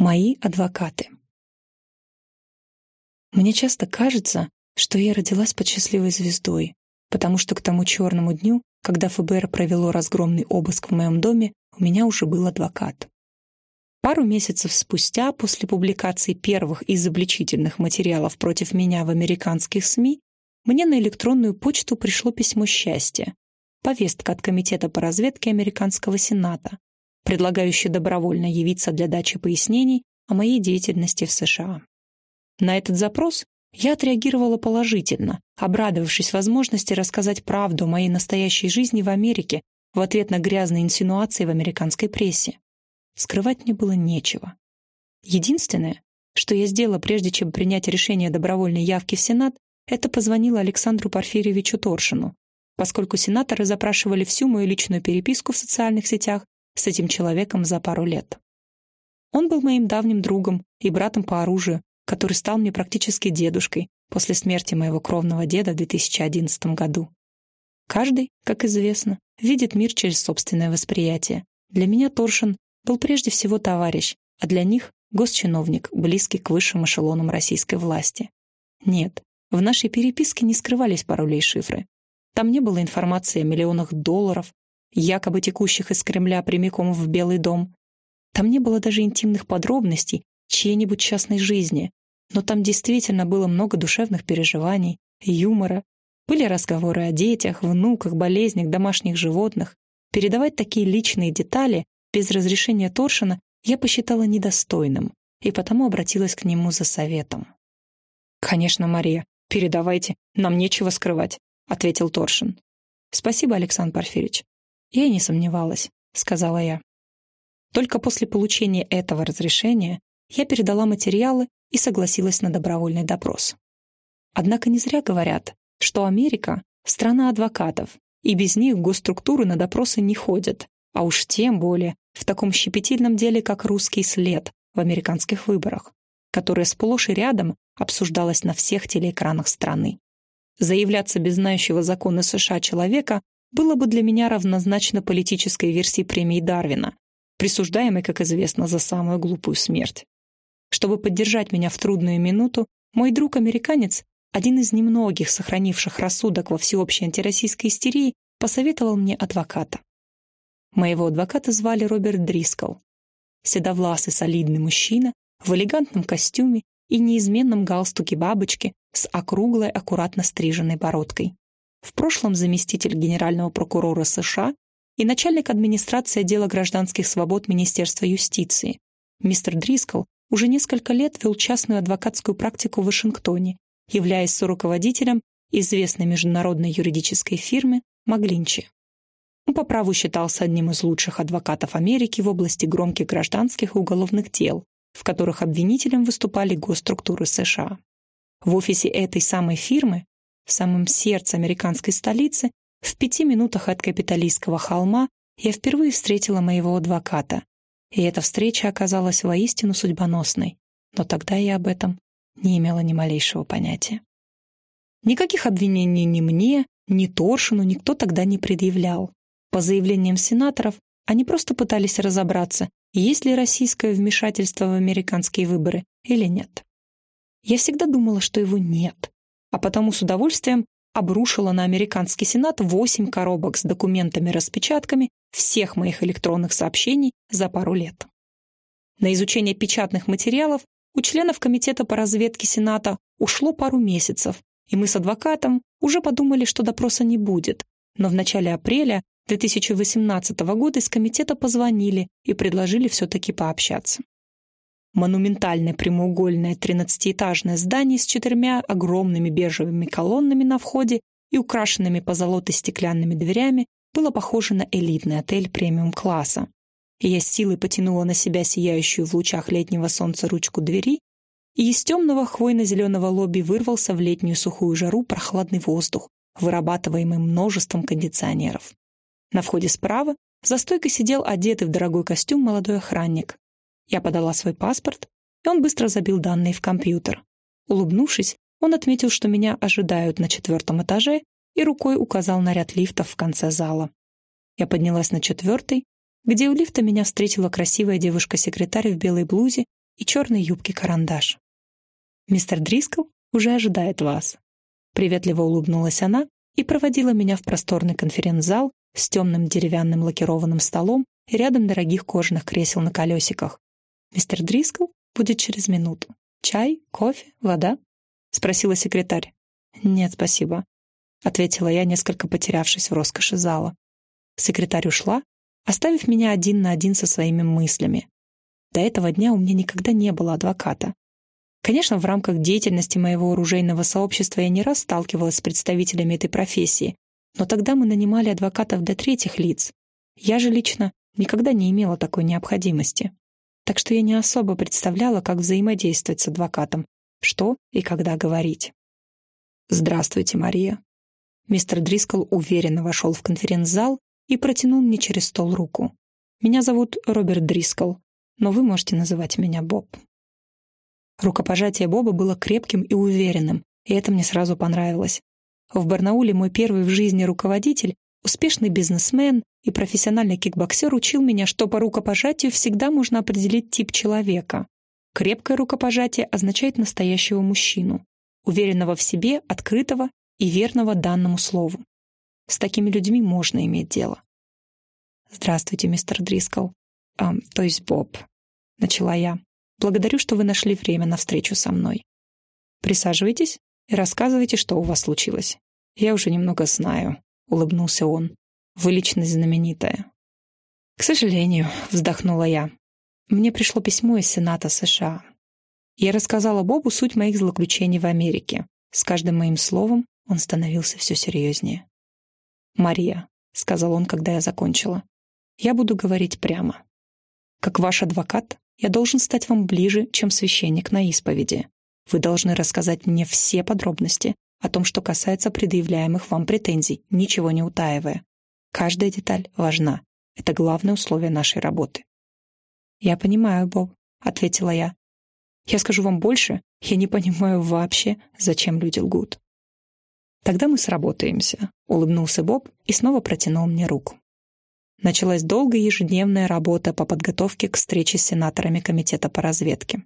Мои адвокаты. Мне часто кажется, что я родилась под счастливой звездой, потому что к тому черному дню, когда ФБР провело разгромный обыск в моем доме, у меня уже был адвокат. Пару месяцев спустя, после публикации первых изобличительных материалов против меня в американских СМИ, мне на электронную почту пришло письмо счастья, повестка от Комитета по разведке Американского Сената, предлагающий добровольно явиться для дачи пояснений о моей деятельности в США. На этот запрос я отреагировала положительно, обрадовавшись возможности рассказать правду о моей настоящей жизни в Америке в ответ на грязные инсинуации в американской прессе. Скрывать мне было нечего. Единственное, что я сделала, прежде чем принять решение о добровольной явке в Сенат, это позвонила Александру Порфирьевичу Торшину, поскольку сенаторы запрашивали всю мою личную переписку в социальных сетях с этим человеком за пару лет. Он был моим давним другом и братом по оружию, который стал мне практически дедушкой после смерти моего кровного деда в 2011 году. Каждый, как известно, видит мир через собственное восприятие. Для меня Торшин был прежде всего товарищ, а для них — госчиновник, близкий к высшим эшелонам российской власти. Нет, в нашей переписке не скрывались пароли и шифры. Там не было информации о миллионах долларов, якобы текущих из Кремля прямиком в Белый дом. Там не было даже интимных подробностей чьей-нибудь частной жизни, но там действительно было много душевных переживаний, юмора, были разговоры о детях, внуках, болезнях, домашних животных. Передавать такие личные детали без разрешения Торшина я посчитала недостойным и потому обратилась к нему за советом. «Конечно, Мария, передавайте, нам нечего скрывать», — ответил Торшин. «Спасибо, Александр Порфирьевич. «Я не сомневалась», — сказала я. Только после получения этого разрешения я передала материалы и согласилась на добровольный допрос. Однако не зря говорят, что Америка — страна адвокатов, и без них госструктуры на допросы не ходят, а уж тем более в таком щепетильном деле, как русский след в американских выборах, которое сплошь и рядом обсуждалось на всех телеэкранах страны. Заявляться без знающего законы США человека было бы для меня равнозначно политической версии премии Дарвина, присуждаемой, как известно, за самую глупую смерть. Чтобы поддержать меня в трудную минуту, мой друг-американец, один из немногих сохранивших рассудок во всеобщей антироссийской истерии, посоветовал мне адвоката. Моего адвоката звали Роберт Дрискл. Седовласый солидный мужчина в элегантном костюме и неизменном галстуке бабочки с округлой, аккуратно стриженной бородкой в прошлом заместитель генерального прокурора США и начальник администрации отдела гражданских свобод Министерства юстиции. Мистер Дрискл уже несколько лет вел частную адвокатскую практику в Вашингтоне, являясь руководителем известной международной юридической фирмы Маглинчи. Он по праву считался одним из лучших адвокатов Америки в области громких гражданских и уголовных дел, в которых обвинителем выступали госструктуры США. В офисе этой самой фирмы в самом сердце американской столицы, в пяти минутах от капиталистского холма, я впервые встретила моего адвоката. И эта встреча оказалась воистину судьбоносной. Но тогда я об этом не имела ни малейшего понятия. Никаких обвинений ни мне, ни Торшину никто тогда не предъявлял. По заявлениям сенаторов, они просто пытались разобраться, есть ли российское вмешательство в американские выборы или нет. Я всегда думала, что его нет, а потому с удовольствием обрушила на американский сенат восемь коробок с документами-распечатками всех моих электронных сообщений за пару лет. На изучение печатных материалов у членов Комитета по разведке Сената ушло пару месяцев, и мы с адвокатом уже подумали, что допроса не будет. Но в начале апреля 2018 года из комитета позвонили и предложили все-таки пообщаться. Монументальное прямоугольное тринадцатиэтажное здание с четырьмя огромными бежевыми колоннами на входе и украшенными позолотой стеклянными дверями было похоже на элитный отель премиум-класса. Я с силой потянула на себя сияющую в лучах летнего солнца ручку двери, и из темного хвойно-зеленого лобби вырвался в летнюю сухую жару прохладный воздух, вырабатываемый множеством кондиционеров. На входе справа за стойкой сидел одетый в дорогой костюм молодой охранник. Я подала свой паспорт, и он быстро забил данные в компьютер. Улыбнувшись, он отметил, что меня ожидают на четвертом этаже, и рукой указал на ряд лифтов в конце зала. Я поднялась на четвертый, где у лифта меня встретила красивая девушка-секретарь в белой блузе и черной юбке-карандаш. «Мистер Дрискл уже ожидает вас». Приветливо улыбнулась она и проводила меня в просторный конференц-зал с темным деревянным лакированным столом рядом дорогих кожаных кресел на колесиках. «Мистер Дрискл будет через минуту. Чай, кофе, вода?» — спросила секретарь. «Нет, спасибо», — ответила я, несколько потерявшись в роскоши зала. Секретарь ушла, оставив меня один на один со своими мыслями. До этого дня у меня никогда не было адвоката. Конечно, в рамках деятельности моего оружейного сообщества я не раз сталкивалась с представителями этой профессии, но тогда мы нанимали адвокатов для третьих лиц. Я же лично никогда не имела такой необходимости. Так что я не особо представляла, как взаимодействовать с адвокатом, что и когда говорить. «Здравствуйте, Мария». Мистер Дрискл уверенно вошел в конференц-зал и протянул мне через стол руку. «Меня зовут Роберт Дрискл, но вы можете называть меня Боб». Рукопожатие Боба было крепким и уверенным, и это мне сразу понравилось. В Барнауле мой первый в жизни руководитель, успешный бизнесмен и профессиональный кикбоксер учил меня, что по рукопожатию всегда можно определить тип человека. Крепкое рукопожатие означает настоящего мужчину, уверенного в себе, открытого и верного данному слову. С такими людьми можно иметь дело. «Здравствуйте, мистер Дрискл. А, то есть Боб», — начала я. «Благодарю, что вы нашли время на встречу со мной. Присаживайтесь и рассказывайте, что у вас случилось. Я уже немного знаю», — улыбнулся он. «Вы личность знаменитая». «К сожалению», — вздохнула я. «Мне пришло письмо из Сената США. Я рассказала Бобу суть моих злоключений в Америке. С каждым моим словом он становился все серьезнее. «Мария», — сказал он, когда я закончила, — «я буду говорить прямо. Как ваш адвокат, я должен стать вам ближе, чем священник на исповеди. Вы должны рассказать мне все подробности о том, что касается предъявляемых вам претензий, ничего не утаивая. Каждая деталь важна. Это главное условие нашей работы». «Я понимаю, Боб», — ответила я. «Я скажу вам больше, я не понимаю вообще, зачем люди лгут». «Тогда мы сработаемся», — улыбнулся Боб и снова протянул мне руку. Началась долгая ежедневная работа по подготовке к встрече с сенаторами Комитета по разведке.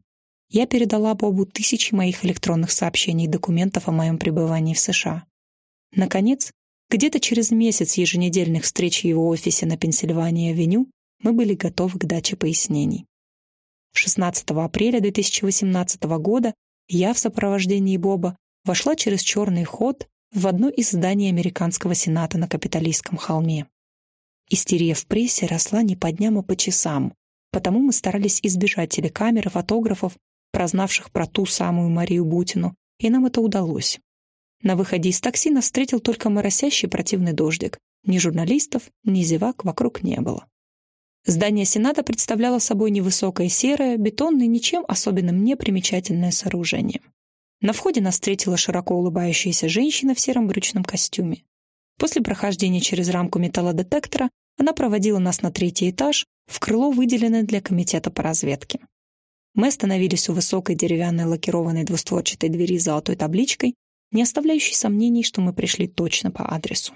Я передала Бобу тысячи моих электронных сообщений и документов о моем пребывании в США. Наконец, где-то через месяц еженедельных встреч в его офисе на Пенсильвании-авеню мы были готовы к даче пояснений. 16 апреля 2018 года я в сопровождении Боба вошла через черный ход в одно из зданий американского сената на Капитолийском холме. Истерия в прессе росла не по дням, а по часам, потому мы старались избежать телекамер и фотографов, прознавших про ту самую Марию Бутину, и нам это удалось. На выходе из такси нас встретил только моросящий противный дождик. Ни журналистов, ни зевак вокруг не было. Здание Сената представляло собой невысокое серое, бетонное, ничем особенным не примечательное сооружение. На входе нас встретила широко улыбающаяся женщина в сером брючном костюме. После прохождения через рамку металлодетектора она проводила нас на третий этаж, в крыло, выделенное для комитета по разведке. Мы остановились у высокой деревянной лакированной двустворчатой двери с золотой табличкой, не оставляющей сомнений, что мы пришли точно по адресу.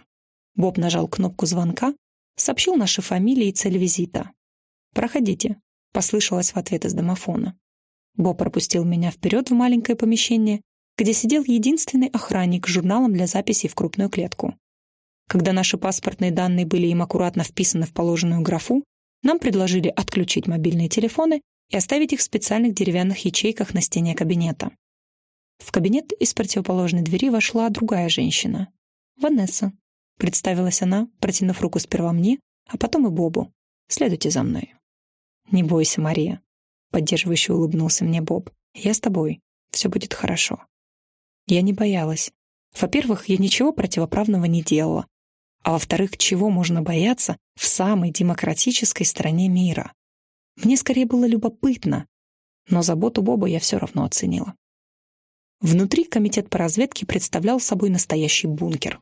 Боб нажал кнопку звонка, сообщил наши фамилии и цель визита. «Проходите», — послышалось в ответ из домофона. Бо пропустил меня вперед в маленькое помещение, где сидел единственный охранник с журналом для записей в крупную клетку. Когда наши паспортные данные были им аккуратно вписаны в положенную графу, нам предложили отключить мобильные телефоны и оставить их в специальных деревянных ячейках на стене кабинета. В кабинет из противоположной двери вошла другая женщина. «Ванесса», — представилась она, протянув руку сперва мне, а потом и Бобу. «Следуйте за мной». «Не бойся, Мария», Поддерживающе улыбнулся мне Боб. «Я с тобой. Все будет хорошо». Я не боялась. Во-первых, я ничего противоправного не делала. А во-вторых, чего можно бояться в самой демократической стране мира? Мне скорее было любопытно, но заботу Боба я все равно оценила. Внутри комитет по разведке представлял собой настоящий бункер.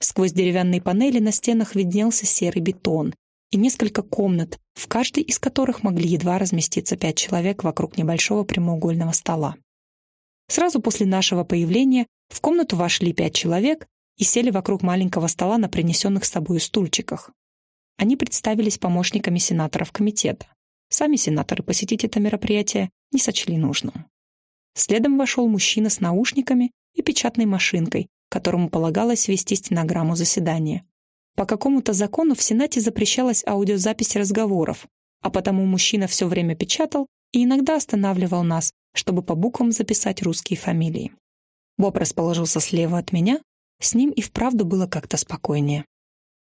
Сквозь деревянные панели на стенах виднелся серый бетон, и несколько комнат, в каждой из которых могли едва разместиться пять человек вокруг небольшого прямоугольного стола. Сразу после нашего появления в комнату вошли пять человек и сели вокруг маленького стола на принесенных с собой стульчиках. Они представились помощниками сенаторов комитета. Сами сенаторы посетить это мероприятие не сочли нужным. Следом вошел мужчина с наушниками и печатной машинкой, которому полагалось вести стенограмму заседания. По какому-то закону в Сенате запрещалась аудиозапись разговоров, а потому мужчина все время печатал и иногда останавливал нас, чтобы по буквам записать русские фамилии. Боб расположился слева от меня, с ним и вправду было как-то спокойнее.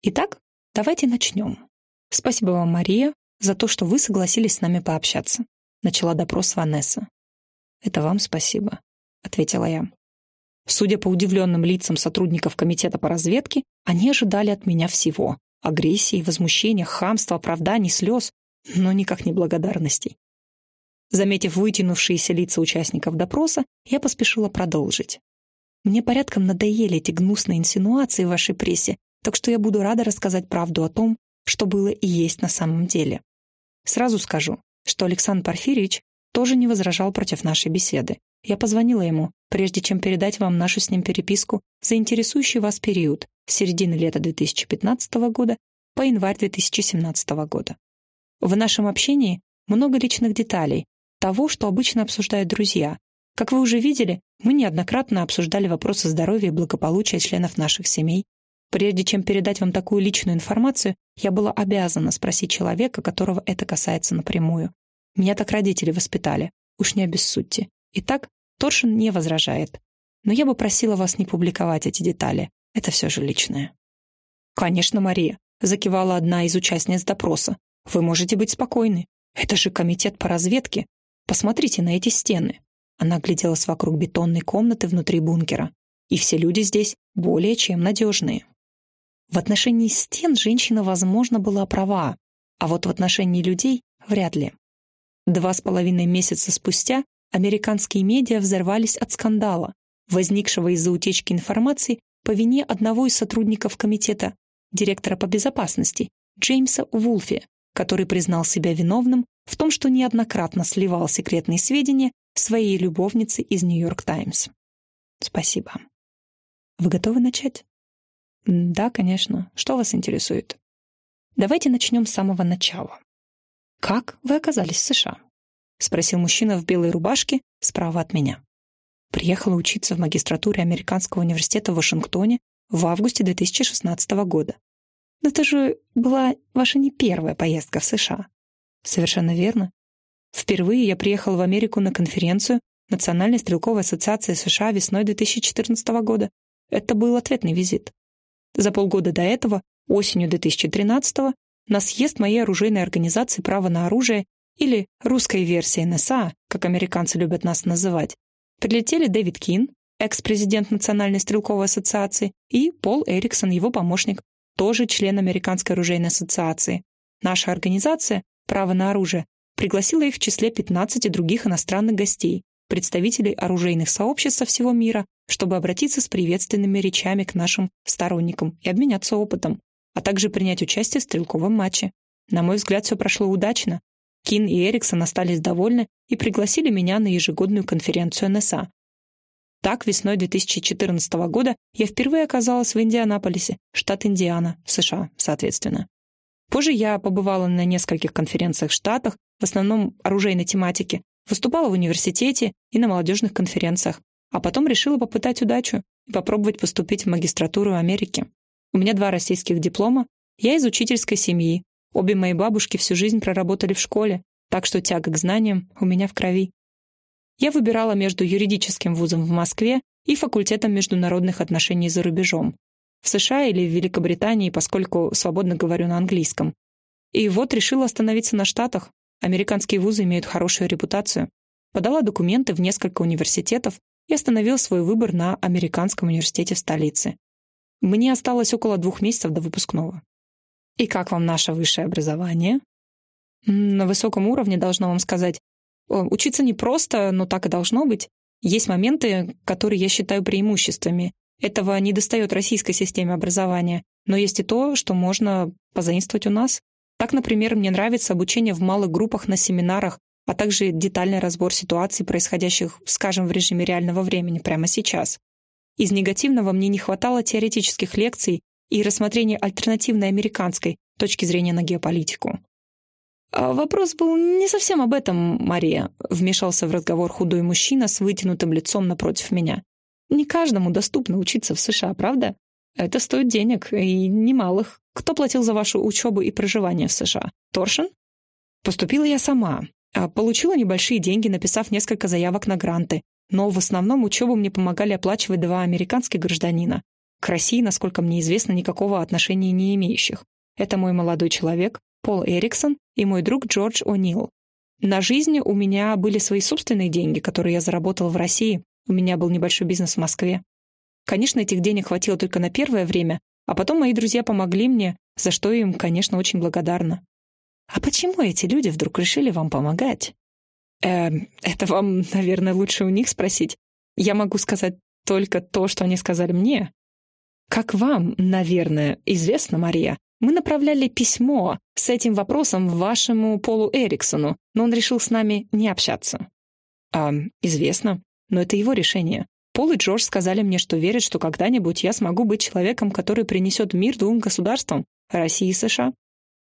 Итак, давайте начнем. Спасибо вам, Мария, за то, что вы согласились с нами пообщаться. Начала допрос Ванесса. Это вам спасибо, ответила я. Судя по удивленным лицам сотрудников комитета по разведке, они ожидали от меня всего. Агрессии, возмущения, хамства, оправданий, слез, но никак не благодарностей. Заметив вытянувшиеся лица участников допроса, я поспешила продолжить. Мне порядком надоели эти гнусные инсинуации в вашей прессе, так что я буду рада рассказать правду о том, что было и есть на самом деле. Сразу скажу, что Александр Порфирьевич тоже не возражал против нашей беседы. Я позвонила ему, прежде чем передать вам нашу с ним переписку за интересующий вас период с середины лета 2015 года по январь 2017 года. В нашем общении много личных деталей, того, что обычно обсуждают друзья. Как вы уже видели, мы неоднократно обсуждали вопросы здоровья и благополучия членов наших семей. Прежде чем передать вам такую личную информацию, я была обязана спросить человека, которого это касается напрямую. Меня так родители воспитали. Уж не обессудьте. Итак, Торшин не возражает. Но я бы просила вас не публиковать эти детали. Это все же личное. «Конечно, Мария», — закивала одна из участниц допроса. «Вы можете быть спокойны. Это же комитет по разведке. Посмотрите на эти стены. Она огляделась вокруг бетонной комнаты внутри бункера. И все люди здесь более чем надежные. В отношении стен женщина, возможно, была права, а вот в отношении людей вряд ли. Два с половиной месяца спустя американские медиа взорвались от скандала, возникшего из-за утечки информации по вине одного из сотрудников комитета, директора по безопасности, Джеймса Вулфи, который признал себя виновным в том, что неоднократно сливал секретные сведения своей любовнице из «Нью-Йорк Таймс». Спасибо. Вы готовы начать? Да, конечно. Что вас интересует? Давайте начнем с самого начала. Как вы оказались в США? Спросил мужчина в белой рубашке справа от меня. Приехала учиться в магистратуре Американского университета в Вашингтоне в августе 2016 года. Но это же была ваша не первая поездка в США. Совершенно верно. Впервые я приехал в Америку на конференцию Национальной стрелковой ассоциации США весной 2014 года. Это был ответный визит. За полгода до этого, осенью 2013 на съезд моей оружейной организации «Право на оружие» или русской версии НСА, как американцы любят нас называть, прилетели Дэвид Кин, экс-президент Национальной стрелковой ассоциации, и Пол Эриксон, его помощник, тоже член Американской оружейной ассоциации. Наша организация «Право на оружие» пригласила их в числе 15 других иностранных гостей, представителей оружейных сообществ со всего мира, чтобы обратиться с приветственными речами к нашим сторонникам и обменяться опытом, а также принять участие в стрелковом матче. На мой взгляд, все прошло удачно. Кин и Эриксон остались довольны и пригласили меня на ежегодную конференцию НСА. Так, весной 2014 года я впервые оказалась в Индианаполисе, штат Индиана, в США, соответственно. Позже я побывала на нескольких конференциях в Штатах, в основном оружейной тематике, выступала в университете и на молодежных конференциях, а потом решила попытать удачу и попробовать поступить в магистратуру Америки. У меня два российских диплома, я из учительской семьи, обе мои бабушки всю жизнь проработали в школе, так что тяга к знаниям у меня в крови. Я выбирала между юридическим вузом в Москве и факультетом международных отношений за рубежом, в США или в Великобритании, поскольку свободно говорю на английском. И вот решила остановиться на Штатах. Американские вузы имеют хорошую репутацию. Подала документы в несколько университетов и остановил свой выбор на Американском университете в столице. Мне осталось около двух месяцев до выпускного. И как вам наше высшее образование? На высоком уровне, должна вам сказать. Учиться не просто, но так и должно быть. Есть моменты, которые я считаю преимуществами, этого не достает российской системе образования, но есть и то, что можно позаимствовать у нас. Так, например, мне нравится обучение в малых группах на семинарах, а также детальный разбор ситуаций, происходящих, скажем, в режиме реального времени прямо сейчас. Из негативного мне не хватало теоретических лекций и рассмотрения альтернативной американской точки зрения на геополитику. А вопрос был не совсем об этом, Мария, вмешался в разговор худой мужчина с вытянутым лицом напротив меня. Не каждому доступно учиться в США, правда? Это стоит денег, и немалых. Кто платил за вашу учебу и проживание в США? Торшин? Поступила я сама. А получила небольшие деньги, написав несколько заявок на гранты. Но в основном учебу мне помогали оплачивать два американских гражданина. К России, насколько мне известно, никакого отношения не имеющих. Это мой молодой человек, Пол Эриксон, и мой друг Джордж О'Нил. На жизнь у меня были свои собственные деньги, которые я заработал в России. У меня был небольшой бизнес в Москве. Конечно, этих денег хватило только на первое время, а потом мои друзья помогли мне, за что им, конечно, очень благодарна. А почему эти люди вдруг решили вам помогать? Э, это вам, наверное, лучше у них спросить. Я могу сказать только то, что они сказали мне. Как вам, наверное, известно, Мария, мы направляли письмо с этим вопросом вашему Полу Эриксону, но он решил с нами не общаться. А, известно, но это его решение. Пол и Джордж сказали мне, что верят, что когда-нибудь я смогу быть человеком, который принесет мир двум государствам — России и США.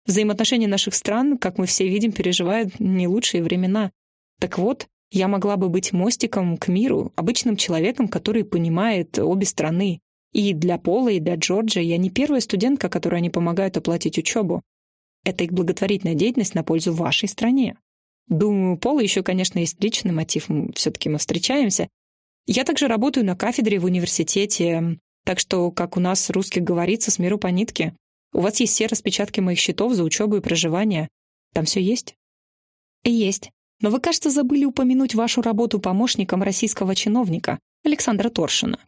Взаимоотношения наших стран, как мы все видим, переживают не лучшие времена. Так вот, я могла бы быть мостиком к миру, обычным человеком, который понимает обе страны. И для Пола, и для Джорджа я не первая студентка, которой они помогают оплатить учебу. Это их благотворительная деятельность на пользу вашей стране. Думаю, у Пола еще, конечно, есть личный мотив, все-таки мы встречаемся. Я также работаю на кафедре в университете, так что, как у нас русских говорится, с миру по нитке. У вас есть все распечатки моих счетов за учебу и проживание. Там все есть? Есть. Но вы, кажется, забыли упомянуть вашу работу помощником российского чиновника, Александра Торшина.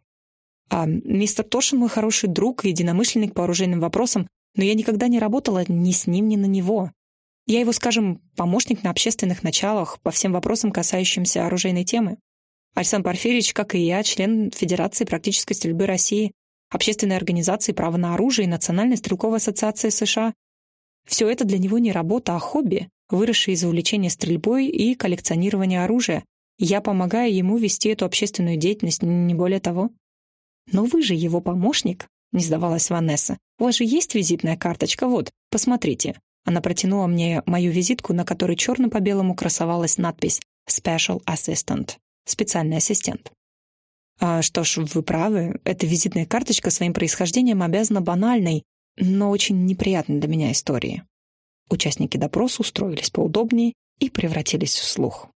А мистер Торшин мой хороший друг и единомышленник по оружейным вопросам, но я никогда не работала ни с ним, ни на него. Я его, скажем, помощник на общественных началах по всем вопросам, касающимся оружейной темы. Александр Порфирьевич, как и я, член Федерации практической стрельбы России, общественной организации «Право на оружие» и Национальной стрелковой ассоциации США. Все это для него не работа, а хобби, выросшее из увлечения стрельбой и коллекционирования оружия. Я помогаю ему вести эту общественную деятельность, не более того. «Но вы же его помощник», — не сдавалась Ванесса. «У вас же есть визитная карточка? Вот, посмотрите». Она протянула мне мою визитку, на которой черным по белому красовалась надпись «Special Assistant» — «Специальный ассистент». А, что ж, вы правы, эта визитная карточка своим происхождением обязана банальной, но очень неприятной для меня истории. Участники допроса устроились поудобнее и превратились в слух.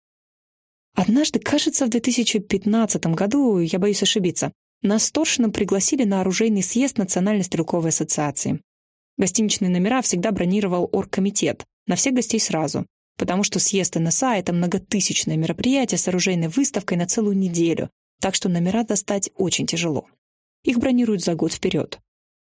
Однажды, кажется, в 2015 году, я боюсь ошибиться, нас Торшином пригласили на оружейный съезд Национальной стрелковой ассоциации. Гостиничные номера всегда бронировал оргкомитет, на всех гостей сразу, потому что съезд НСА — это многотысячное мероприятие с оружейной выставкой на целую неделю, так что номера достать очень тяжело. Их бронируют за год вперед.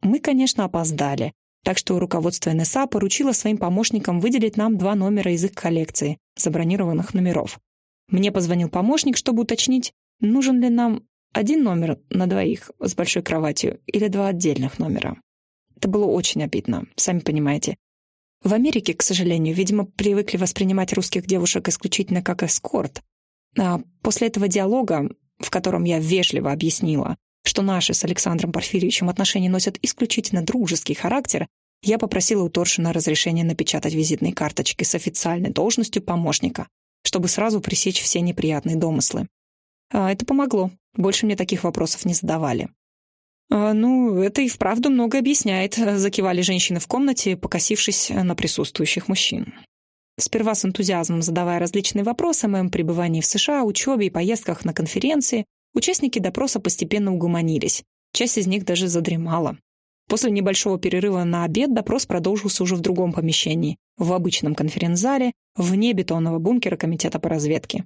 Мы, конечно, опоздали, так что руководство НСА поручило своим помощникам выделить нам два номера из их коллекции, забронированных номеров. Мне позвонил помощник, чтобы уточнить, нужен ли нам один номер на двоих с большой кроватью или два отдельных номера. Это было очень обидно, сами понимаете. В Америке, к сожалению, видимо, привыкли воспринимать русских девушек исключительно как эскорт. А после этого диалога в котором я вежливо объяснила, что наши с Александром Порфирьевичем отношения носят исключительно дружеский характер, я попросила у Торшина разрешения напечатать визитные карточки с официальной должностью помощника, чтобы сразу пресечь все неприятные домыслы. А это помогло. Больше мне таких вопросов не задавали. А, «Ну, это и вправду много объясняет», — закивали женщины в комнате, покосившись на присутствующих мужчин. Сперва с энтузиазмом задавая различные вопросы о моем пребывании в США, учебе и поездках на конференции, участники допроса постепенно угомонились. Часть из них даже задремала. После небольшого перерыва на обед допрос продолжился уже в другом помещении, в обычном конференц-зале, вне бетонного бункера Комитета по разведке.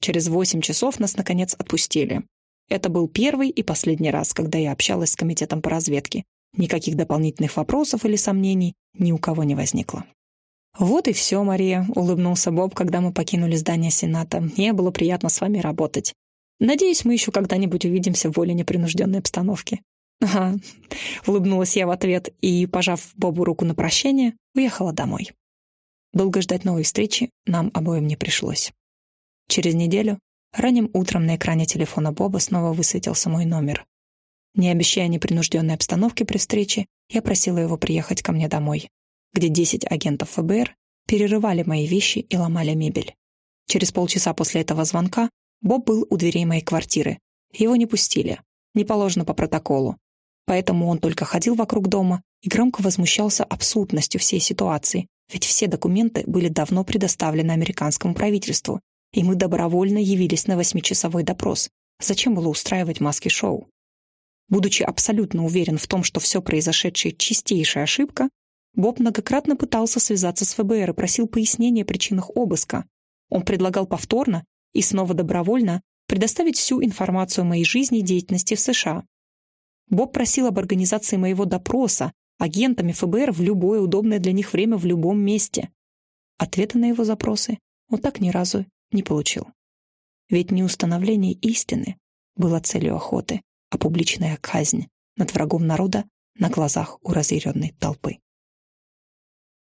Через восемь часов нас, наконец, отпустили. Это был первый и последний раз, когда я общалась с Комитетом по разведке. Никаких дополнительных вопросов или сомнений ни у кого не возникло. «Вот и все, Мария», — улыбнулся Боб, когда мы покинули здание Сената. «Мне было приятно с вами работать. Надеюсь, мы еще когда-нибудь увидимся в более непринужденной обстановке». «Ага», — улыбнулась я в ответ и, пожав Бобу руку на прощание, уехала домой. Долго ждать новой встречи нам обоим не пришлось. Через неделю, ранним утром на экране телефона Боба снова высветился мой номер. Не обещая непринужденной обстановки при встрече, я просила его приехать ко мне домой где 10 агентов ФБР перерывали мои вещи и ломали мебель. Через полчаса после этого звонка Боб был у дверей моей квартиры. Его не пустили. Не положено по протоколу. Поэтому он только ходил вокруг дома и громко возмущался абсурдностью всей ситуации, ведь все документы были давно предоставлены американскому правительству, и мы добровольно явились на восьмичасовой допрос. Зачем было устраивать маски-шоу? Будучи абсолютно уверен в том, что все произошедшее — чистейшая ошибка, Боб многократно пытался связаться с ФБР и просил пояснения о причинах обыска. Он предлагал повторно и снова добровольно предоставить всю информацию о моей жизни и деятельности в США. Боб просил об организации моего допроса агентами ФБР в любое удобное для них время в любом месте. Ответа на его запросы он так ни разу не получил. Ведь не установление истины было целью охоты, а публичная казнь над врагом народа на глазах у разъяренной толпы.